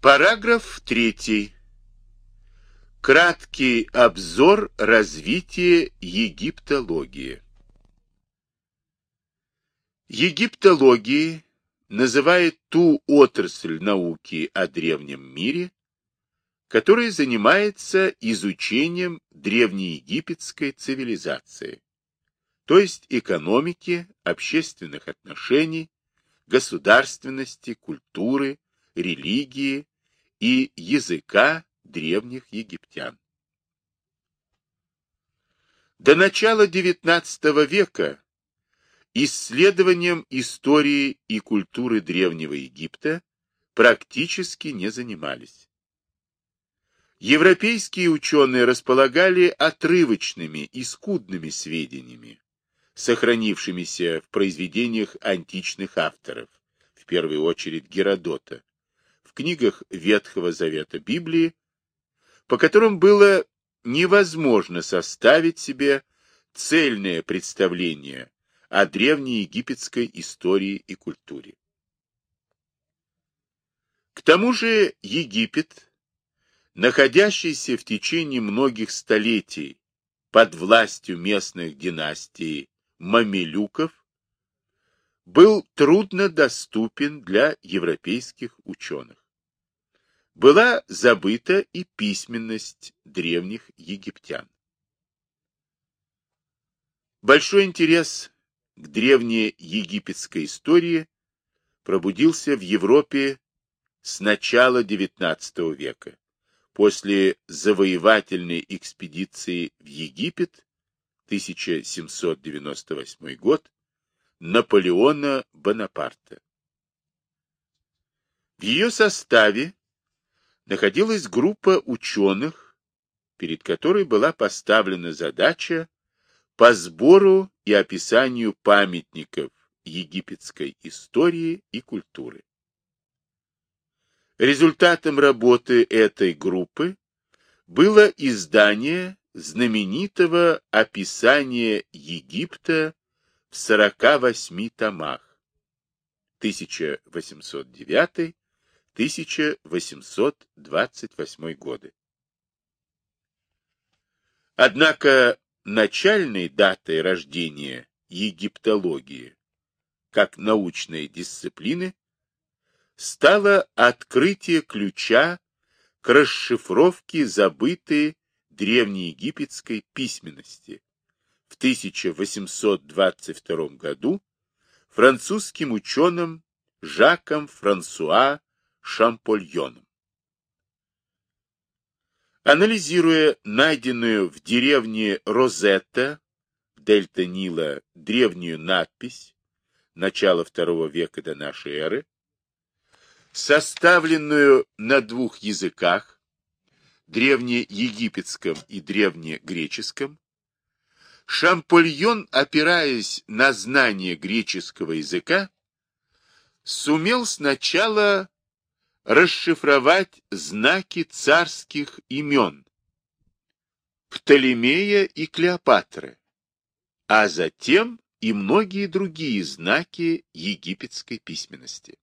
Параграф 3. Краткий обзор развития египтологии. Египтологией называет ту отрасль науки о древнем мире, которая занимается изучением древнеегипетской цивилизации, то есть экономики, общественных отношений, государственности, культуры, религии и языка древних египтян. До начала XIX века исследованием истории и культуры Древнего Египта практически не занимались. Европейские ученые располагали отрывочными и скудными сведениями, сохранившимися в произведениях античных авторов, в первую очередь Геродота, книгах Ветхого Завета Библии, по которым было невозможно составить себе цельное представление о древнеегипетской истории и культуре. К тому же Египет, находящийся в течение многих столетий под властью местных династий мамилюков, был трудно доступен для европейских ученых. Была забыта и письменность древних египтян. Большой интерес к древней египетской истории пробудился в Европе с начала XIX века, после завоевательной экспедиции в Египет 1798 год Наполеона Бонапарта. В ее составе находилась группа ученых, перед которой была поставлена задача по сбору и описанию памятников египетской истории и культуры. Результатом работы этой группы было издание знаменитого описания Египта в 48 томах 1809-1828 годы. Однако начальной датой рождения египтологии как научной дисциплины стало открытие ключа к расшифровке забытой древнеегипетской письменности в 1822 году французским ученым Жаком Франсуа Шампольоном. Анализируя найденную в деревне Розетта, дельта Нила, древнюю надпись начала II века до нашей эры, составленную на двух языках, древнеегипетском и древнегреческом, Шампольон, опираясь на знание греческого языка, сумел сначала расшифровать знаки царских имен Птолемея и Клеопатры, а затем и многие другие знаки египетской письменности.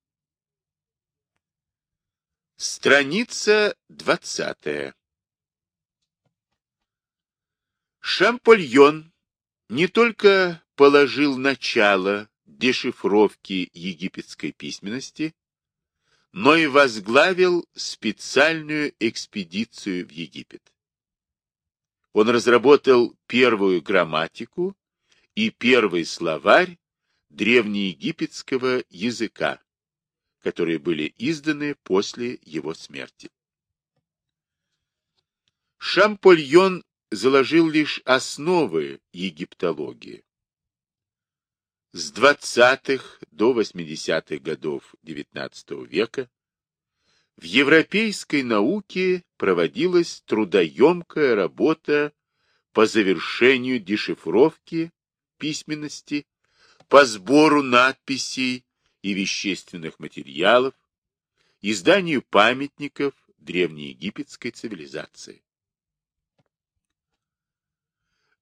Страница 20. Шампольон не только положил начало дешифровке египетской письменности, но и возглавил специальную экспедицию в Египет. Он разработал первую грамматику и первый словарь древнеегипетского языка, которые были изданы после его смерти. Шампольон заложил лишь основы египтологии. С 20-х до 80-х годов XIX века в европейской науке проводилась трудоемкая работа по завершению дешифровки письменности, по сбору надписей и вещественных материалов, изданию памятников древнеегипетской цивилизации.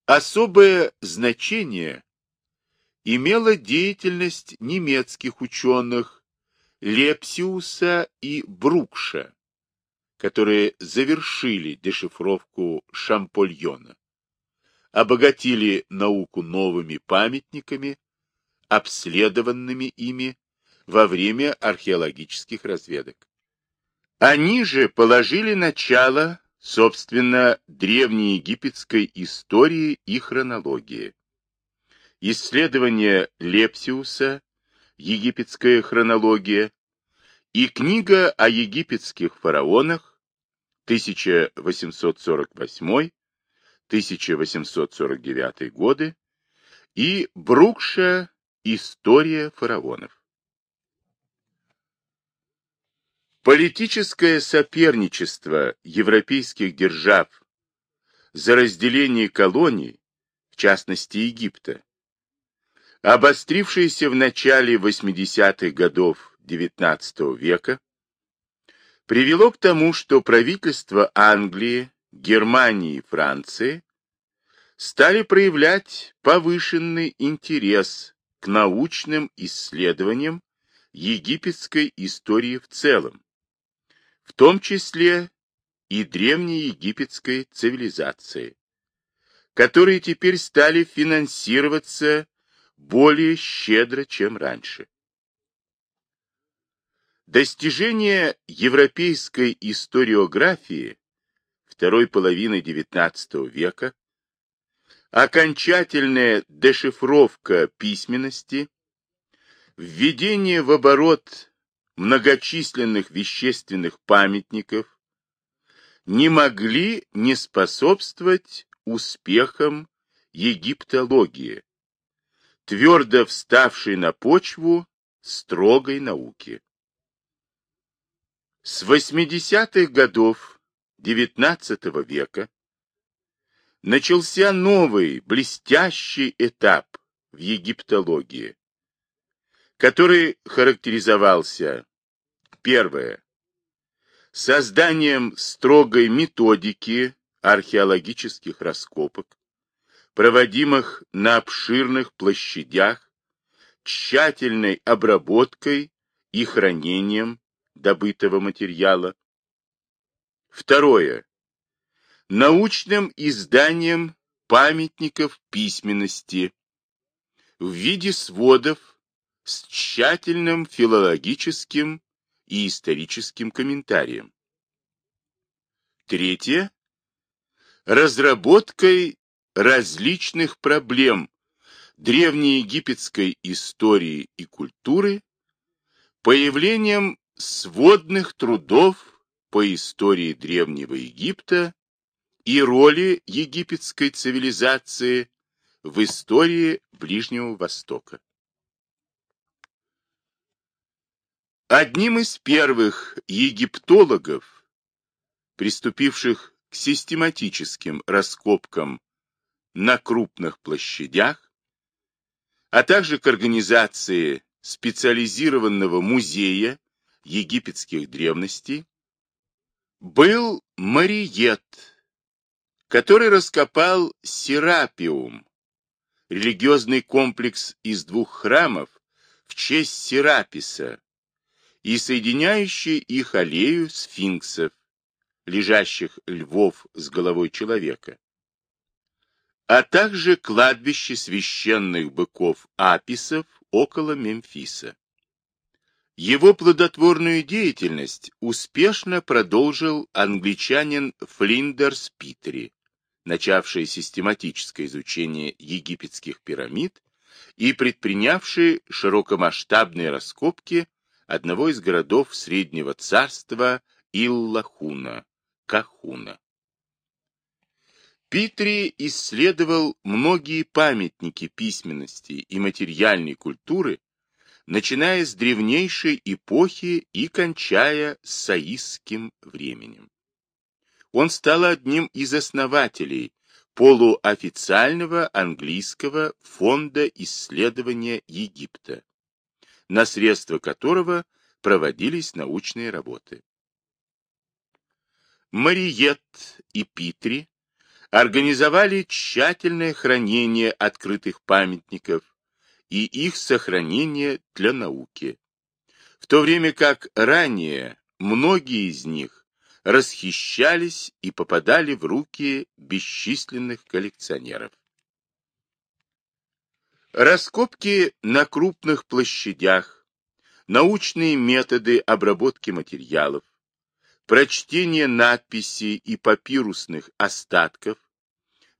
Особое значение имела деятельность немецких ученых Лепсиуса и Брукша, которые завершили дешифровку Шампольона, обогатили науку новыми памятниками, обследованными ими во время археологических разведок. Они же положили начало, собственно, древнеегипетской истории и хронологии. Исследование Лепсиуса, египетская хронология, и книга о египетских фараонах 1848-1849 годы и Брукша История фараонов. Политическое соперничество европейских держав за разделение колоний, в частности Египта, обострившееся в начале 80-х годов XIX века, привело к тому, что правительства Англии, Германии и Франции стали проявлять повышенный интерес к научным исследованиям египетской истории в целом, в том числе и древнеегипетской цивилизации, которые теперь стали финансироваться более щедро, чем раньше. Достижение европейской историографии второй половины XIX века, окончательная дешифровка письменности, введение в оборот многочисленных вещественных памятников не могли не способствовать успехам египтологии, твердо вставшей на почву строгой науки. С 80-х годов XIX века начался новый блестящий этап в египтологии, который характеризовался, первое, созданием строгой методики археологических раскопок, проводимых на обширных площадях, тщательной обработкой и хранением добытого материала. Второе. Научным изданием памятников письменности в виде сводов с тщательным филологическим и историческим комментарием. Третье. Разработкой различных проблем древнеегипетской истории и культуры, появлением сводных трудов по истории Древнего Египта и роли египетской цивилизации в истории Ближнего Востока. Одним из первых египтологов, приступивших к систематическим раскопкам на крупных площадях, а также к организации специализированного музея египетских древностей, был Мариет, который раскопал Серапиум, религиозный комплекс из двух храмов в честь Сераписа, и соединяющие их аллею сфинксов, лежащих львов с головой человека, а также кладбище священных быков Аписов около Мемфиса. Его плодотворную деятельность успешно продолжил англичанин Флиндерс Питери, начавший систематическое изучение египетских пирамид и предпринявший широкомасштабные раскопки одного из городов Среднего Царства Иллахуна, Кахуна. Питри исследовал многие памятники письменности и материальной культуры, начиная с древнейшей эпохи и кончая саистским временем. Он стал одним из основателей полуофициального английского фонда исследования Египта, на средства которого проводились научные работы. Мариет и Питри организовали тщательное хранение открытых памятников и их сохранение для науки, в то время как ранее многие из них расхищались и попадали в руки бесчисленных коллекционеров. Раскопки на крупных площадях, научные методы обработки материалов, прочтение надписей и папирусных остатков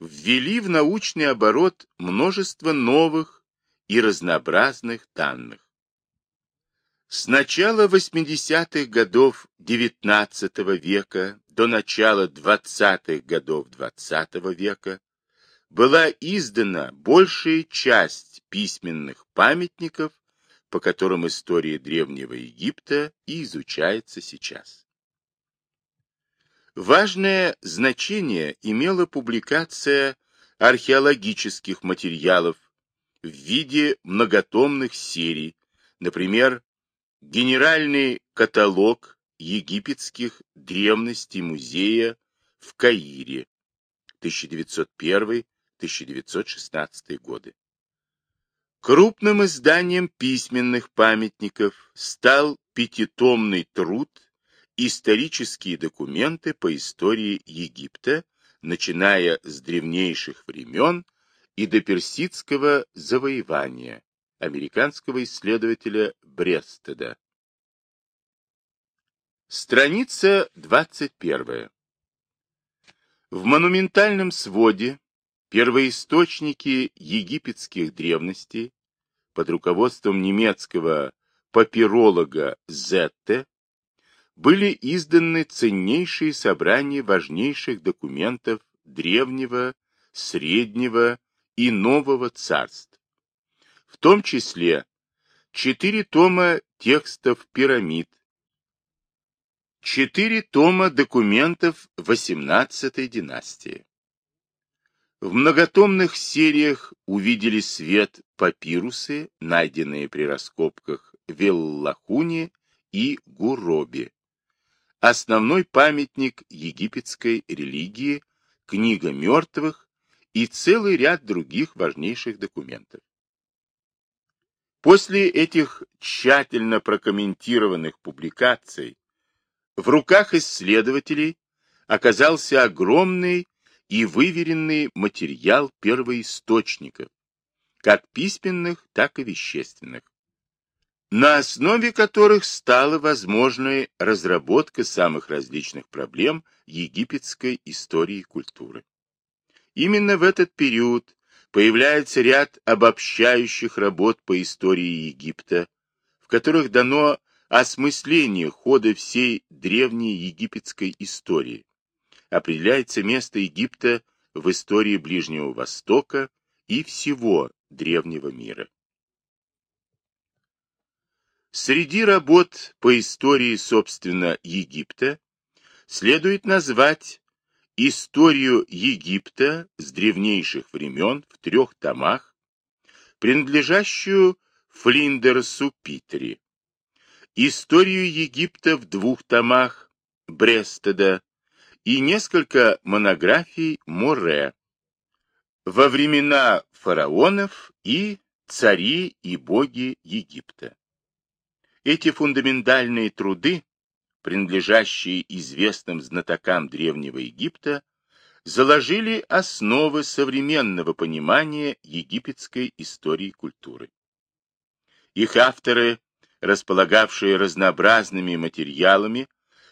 ввели в научный оборот множество новых и разнообразных данных. С начала 80-х годов XIX века до начала 20-х годов XX века была издана большая часть письменных памятников, по которым история Древнего Египта и изучается сейчас. Важное значение имела публикация археологических материалов в виде многотомных серий, например, Генеральный каталог египетских древностей музея в Каире 1901-1916 годы. Крупным изданием письменных памятников стал пятитомный труд «Исторические документы по истории Египта», начиная с древнейших времен и до персидского завоевания американского исследователя Брестеда. Страница 21. В монументальном своде первоисточники египетских древностей под руководством немецкого папиролога Зетте были изданы ценнейшие собрания важнейших документов древнего, среднего и нового царств, в том числе четыре тома текстов пирамид, четыре тома документов XVIII династии. В многотомных сериях увидели свет папирусы, найденные при раскопках в Веллахуне и Гуробе. Основной памятник египетской религии, книга мертвых и целый ряд других важнейших документов. После этих тщательно прокомментированных публикаций в руках исследователей оказался огромный и выверенный материал первоисточников, как письменных, так и вещественных, на основе которых стала возможной разработка самых различных проблем египетской истории и культуры. Именно в этот период появляется ряд обобщающих работ по истории Египта, в которых дано осмысление хода всей древней египетской истории. Определяется место Египта в истории Ближнего Востока и всего древнего мира. Среди работ по истории, собственно, Египта следует назвать Историю Египта с древнейших времен в трех томах, принадлежащую Флиндерсу Питери, Историю Египта в двух томах Брестеда и несколько монографий Море во времена фараонов и цари и боги Египта. Эти фундаментальные труды принадлежащие известным знатокам Древнего Египта, заложили основы современного понимания египетской истории и культуры. Их авторы, располагавшие разнообразными материалами,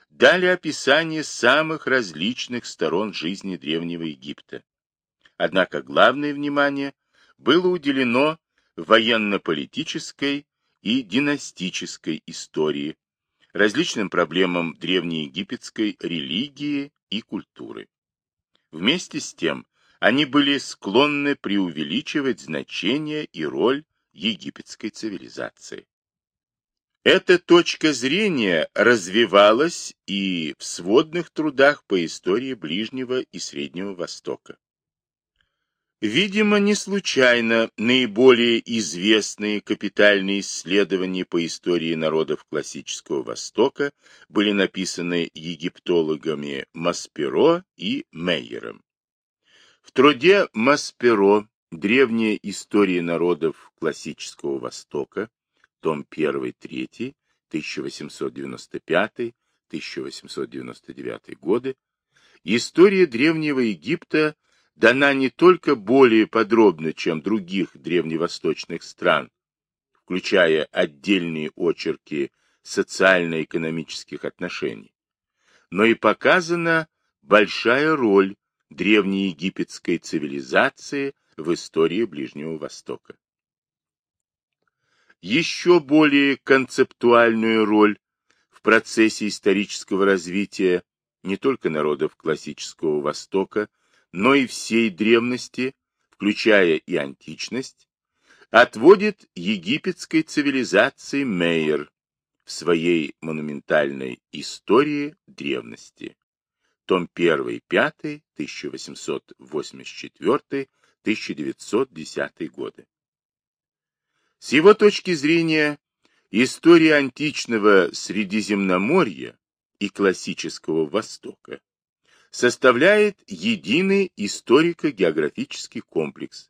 дали описание самых различных сторон жизни Древнего Египта. Однако главное внимание было уделено военно-политической и династической истории, различным проблемам древнеегипетской религии и культуры. Вместе с тем, они были склонны преувеличивать значение и роль египетской цивилизации. Эта точка зрения развивалась и в сводных трудах по истории Ближнего и Среднего Востока. Видимо, не случайно наиболее известные капитальные исследования по истории народов классического Востока были написаны египтологами Масперо и Мейером. В труде Масперо «Древняя история народов классического Востока», том 1-3, 1899 годы, история Древнего Египта дана не только более подробно, чем других древневосточных стран, включая отдельные очерки социально-экономических отношений, но и показана большая роль древнеегипетской цивилизации в истории Ближнего Востока. Еще более концептуальную роль в процессе исторического развития не только народов классического Востока, но и всей древности, включая и античность, отводит египетской цивилизации Мейер в своей монументальной истории древности. Том 1, 5, 1884-1910 годы. С его точки зрения, история античного Средиземноморья и классического Востока составляет единый историко-географический комплекс,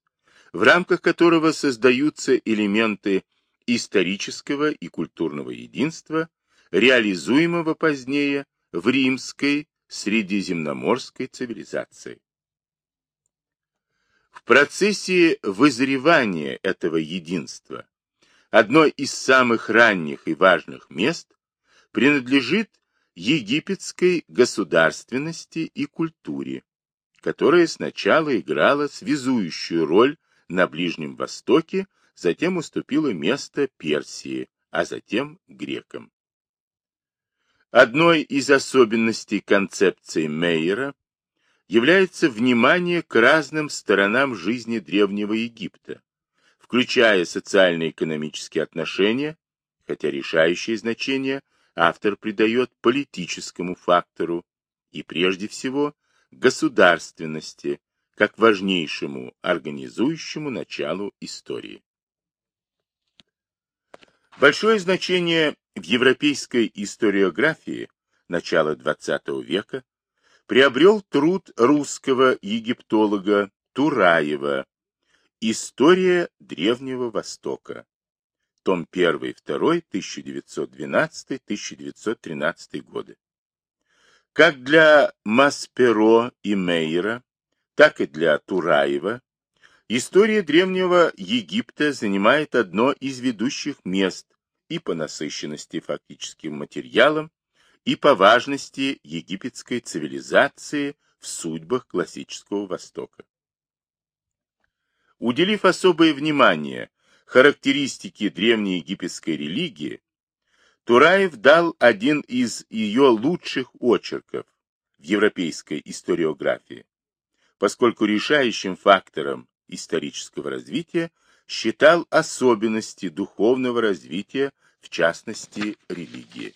в рамках которого создаются элементы исторического и культурного единства, реализуемого позднее в римской средиземноморской цивилизации. В процессе вызревания этого единства одно из самых ранних и важных мест принадлежит египетской государственности и культуре, которая сначала играла связующую роль на Ближнем Востоке, затем уступила место Персии, а затем грекам. Одной из особенностей концепции Мейера является внимание к разным сторонам жизни Древнего Египта, включая социально-экономические отношения, хотя решающее значение автор придает политическому фактору и, прежде всего, государственности, как важнейшему организующему началу истории. Большое значение в европейской историографии начала XX века приобрел труд русского египтолога Тураева «История Древнего Востока», том 1 и 2, 1912-1913 годы. Как для Масперо и Мейера, так и для Тураева, история Древнего Египта занимает одно из ведущих мест и по насыщенности фактическим материалом, и по важности египетской цивилизации в судьбах классического Востока. Уделив особое внимание характеристике древнеегипетской религии, Тураев дал один из ее лучших очерков в европейской историографии, поскольку решающим фактором исторического развития считал особенности духовного развития, в частности, религии.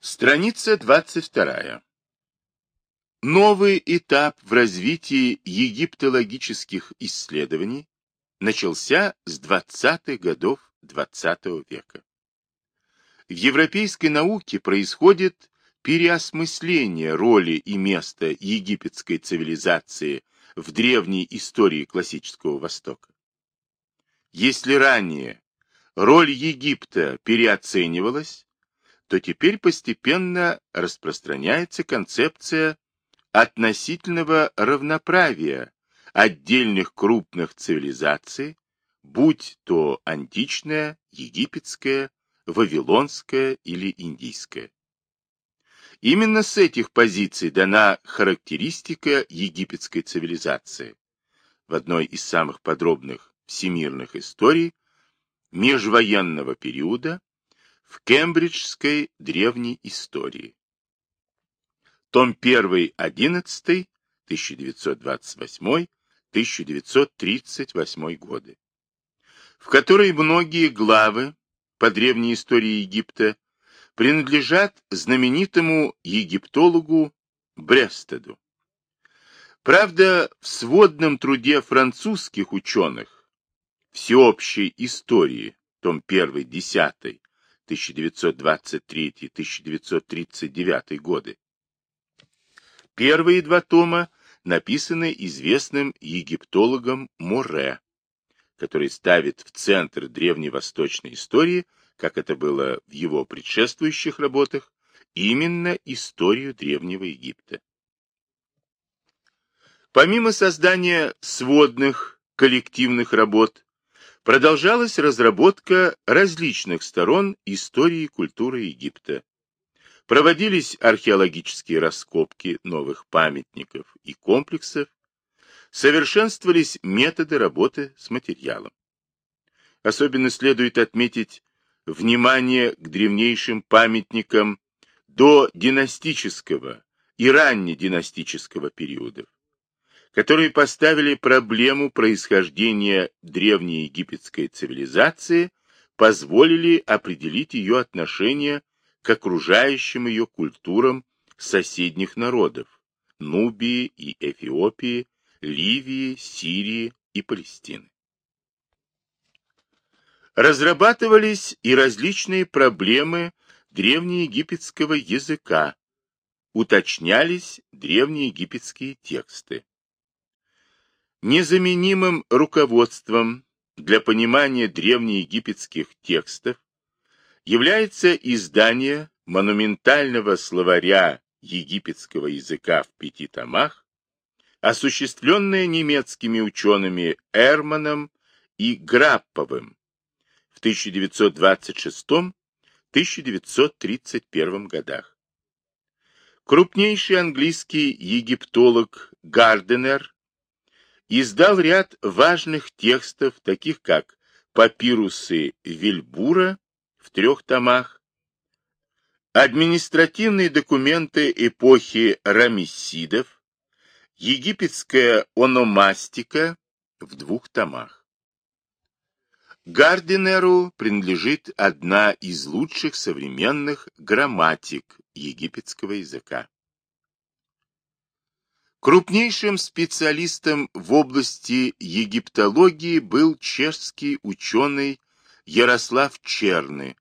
Страница 22. Новый этап в развитии египтологических исследований начался с 20-х годов XX -го века. В европейской науке происходит переосмысление роли и места египетской цивилизации в древней истории классического Востока. Если ранее роль Египта переоценивалась, то теперь постепенно распространяется концепция относительного равноправия отдельных крупных цивилизаций, будь то античная, египетская, вавилонская или индийская. Именно с этих позиций дана характеристика египетской цивилизации в одной из самых подробных всемирных историй межвоенного периода в кембриджской древней истории. Том 1, 11, 1928-1938 годы, в которой многие главы по древней истории Египта принадлежат знаменитому египтологу Брестеду. Правда, в сводном труде французских ученых всеобщей истории, том 1, 10, 1923-1939 годы, Первые два тома написаны известным египтологом Море, который ставит в центр древневосточной истории как это было в его предшествующих работах, именно историю Древнего Египта. Помимо создания сводных коллективных работ, продолжалась разработка различных сторон истории и культуры Египта. Проводились археологические раскопки новых памятников и комплексов, совершенствовались методы работы с материалом. Особенно следует отметить внимание к древнейшим памятникам до династического и раннединастического периодов, которые поставили проблему происхождения древней египетской цивилизации, позволили определить ее отношение к окружающим ее культурам соседних народов – Нубии и Эфиопии, Ливии, Сирии и Палестины. Разрабатывались и различные проблемы древнеегипетского языка, уточнялись древнеегипетские тексты. Незаменимым руководством для понимания древнеегипетских текстов является издание монументального словаря египетского языка в пяти томах, осуществленное немецкими учеными Эрманом и Грапповым в 1926-1931 годах. Крупнейший английский египтолог Гарденер издал ряд важных текстов, таких как «Папирусы Вильбура» в трех томах, административные документы эпохи рамессидов, египетская ономастика в двух томах. Гардинеру принадлежит одна из лучших современных грамматик египетского языка. Крупнейшим специалистом в области египтологии был чешский ученый Ярослав Черны.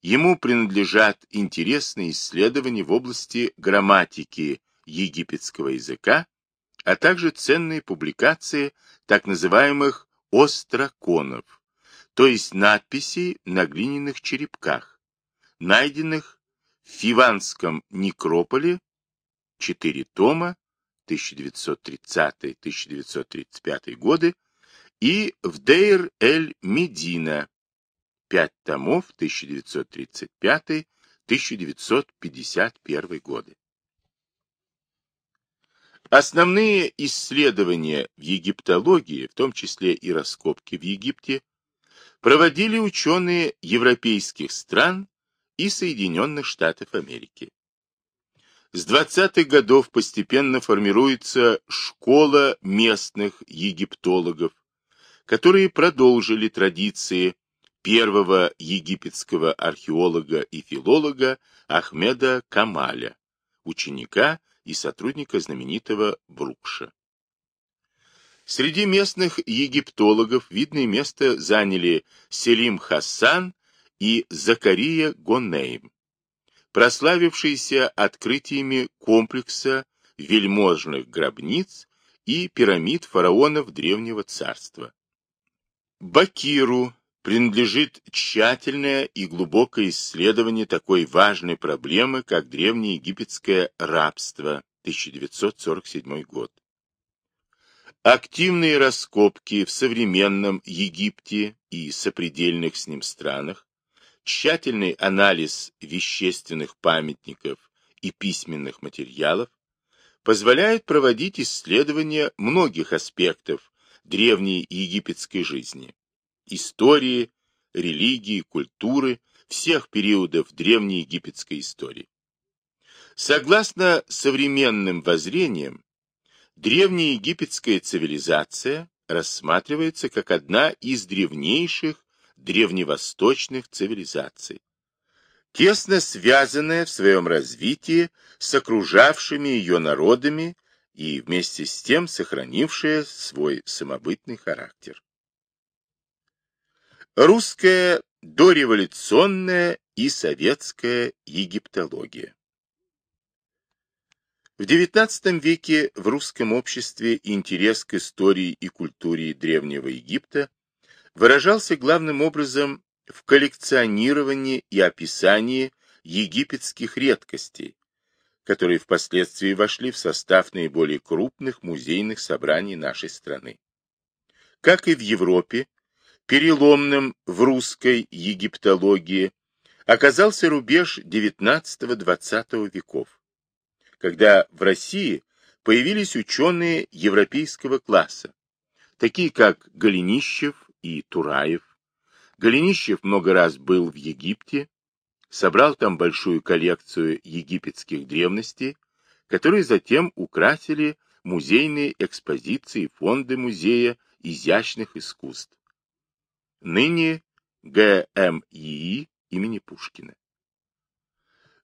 Ему принадлежат интересные исследования в области грамматики египетского языка, а также ценные публикации так называемых остроконов, то есть надписей на глиняных черепках, найденных в Фиванском некрополе, 4 тома, 1930-1935 годы, и в Дейр-эль-Медина, 5 томов, 1935-1951 годы. Основные исследования в египтологии, в том числе и раскопки в Египте, проводили ученые европейских стран и Соединенных Штатов Америки. С 20-х годов постепенно формируется школа местных египтологов, которые продолжили традиции первого египетского археолога и филолога Ахмеда Камаля, ученика и сотрудника знаменитого Брукша. Среди местных египтологов видное место заняли Селим Хасан и Закария Гонейм прославившийся открытиями комплекса вельможных гробниц и пирамид фараонов Древнего Царства. Бакиру принадлежит тщательное и глубокое исследование такой важной проблемы, как древнеегипетское рабство, 1947 год. Активные раскопки в современном Египте и сопредельных с ним странах тщательный анализ вещественных памятников и письменных материалов позволяет проводить исследования многих аспектов древней египетской жизни, истории, религии, культуры, всех периодов древней египетской истории. Согласно современным воззрениям, древняя египетская цивилизация рассматривается как одна из древнейших древневосточных цивилизаций, тесно связанная в своем развитии с окружавшими ее народами и вместе с тем сохранившая свой самобытный характер. Русская дореволюционная и советская египтология В XIX веке в русском обществе интерес к истории и культуре Древнего Египта выражался главным образом в коллекционировании и описании египетских редкостей, которые впоследствии вошли в состав наиболее крупных музейных собраний нашей страны. Как и в Европе, переломным в русской египтологии оказался рубеж XIX-XX веков, когда в России появились ученые европейского класса, такие как Голенищев и Тураев. Голенищев много раз был в Египте, собрал там большую коллекцию египетских древностей, которые затем украсили музейные экспозиции фонды музея изящных искусств. Ныне ГМИИ имени Пушкина.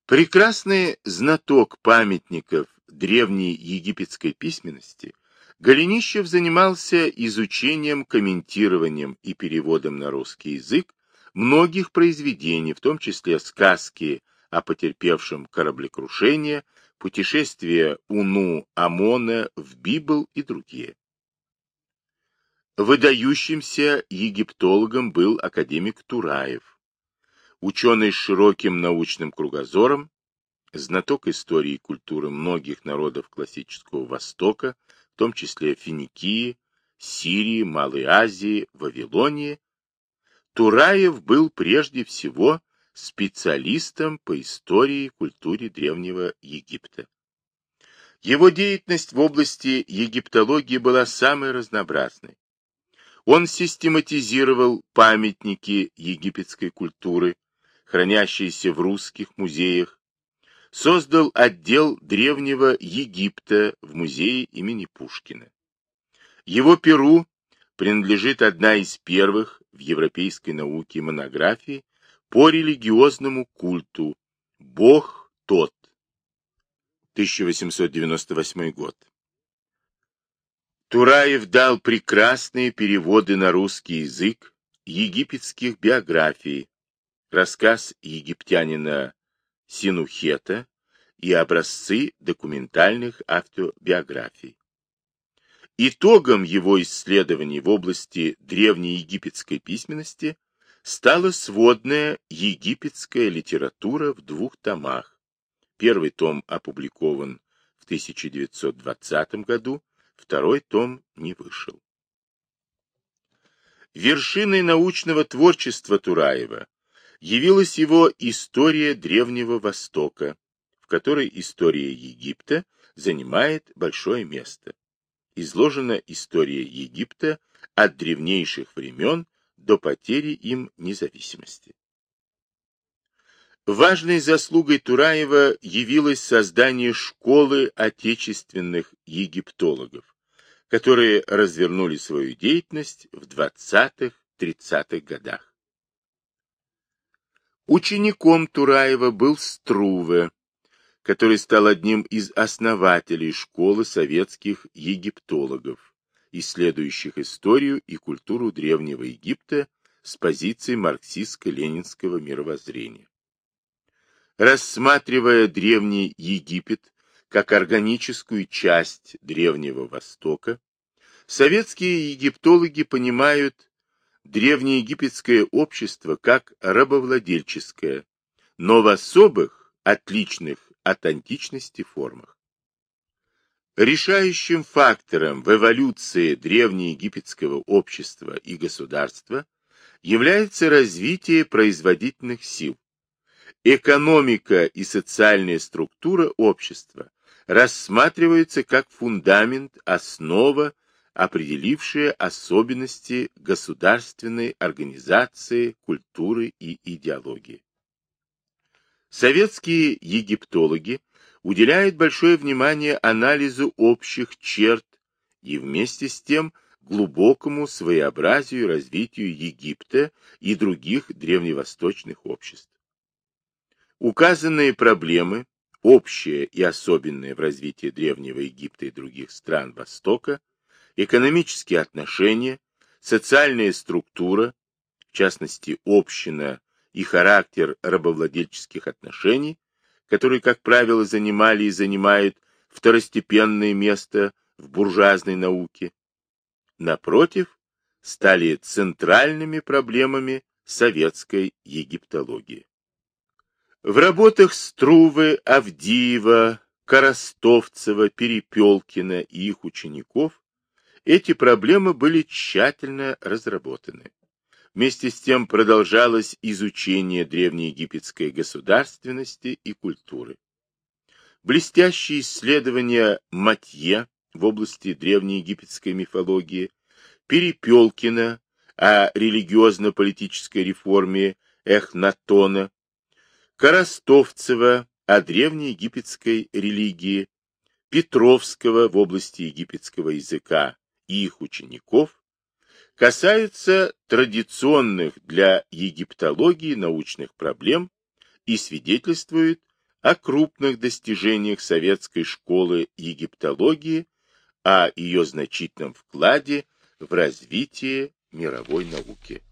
Прекрасный знаток памятников древней египетской письменности, Голенищев занимался изучением, комментированием и переводом на русский язык многих произведений, в том числе сказки о потерпевшем кораблекрушение, путешествие Уну Амона в Библ и другие. Выдающимся египтологом был академик Тураев, ученый с широким научным кругозором, знаток истории и культуры многих народов классического Востока, в том числе Финикии, Сирии, Малой Азии, Вавилонии, Тураев был прежде всего специалистом по истории и культуре Древнего Египта. Его деятельность в области египтологии была самой разнообразной. Он систематизировал памятники египетской культуры, хранящиеся в русских музеях, создал отдел Древнего Египта в музее имени Пушкина. Его перу принадлежит одна из первых в европейской науке монографий по религиозному культу «Бог тот». 1898 год. Тураев дал прекрасные переводы на русский язык египетских биографий, рассказ египтянина Синухета и образцы документальных автобиографий. Итогом его исследований в области древнеегипетской письменности стала сводная египетская литература в двух томах. Первый том опубликован в 1920 году, второй том не вышел. Вершиной научного творчества Тураева явилась его «История Древнего Востока», в которой история Египта занимает большое место. Изложена история Египта от древнейших времен до потери им независимости. Важной заслугой Тураева явилось создание школы отечественных египтологов, которые развернули свою деятельность в 20-30-х годах. Учеником Тураева был Струве, который стал одним из основателей школы советских египтологов, исследующих историю и культуру Древнего Египта с позиции марксистско-ленинского мировоззрения. Рассматривая Древний Египет как органическую часть Древнего Востока, советские египтологи понимают древнеегипетское общество как рабовладельческое, но в особых, отличных от античности формах. Решающим фактором в эволюции древнеегипетского общества и государства является развитие производительных сил. Экономика и социальная структура общества рассматриваются как фундамент, основа определившие особенности государственной организации, культуры и идеологии. Советские египтологи уделяют большое внимание анализу общих черт и вместе с тем глубокому своеобразию развитию Египта и других древневосточных обществ. Указанные проблемы, общие и особенные в развитии Древнего Египта и других стран Востока, экономические отношения, социальная структура, в частности, община и характер рабовладельческих отношений, которые, как правило, занимали и занимают второстепенное место в буржуазной науке, напротив, стали центральными проблемами советской египтологии. В работах Струвы, Авдиева, Коростовцева, Перепелкина и их учеников эти проблемы были тщательно разработаны. Вместе с тем продолжалось изучение древнеегипетской государственности и культуры. Блестящие исследования Матье в области древнеегипетской мифологии, Перепелкина о религиозно-политической реформе Эхнатона, Коростовцева о древнеегипетской религии, Петровского в области египетского языка и их учеников, касаются традиционных для египтологии научных проблем и свидетельствуют о крупных достижениях советской школы египтологии, о ее значительном вкладе в развитие мировой науки.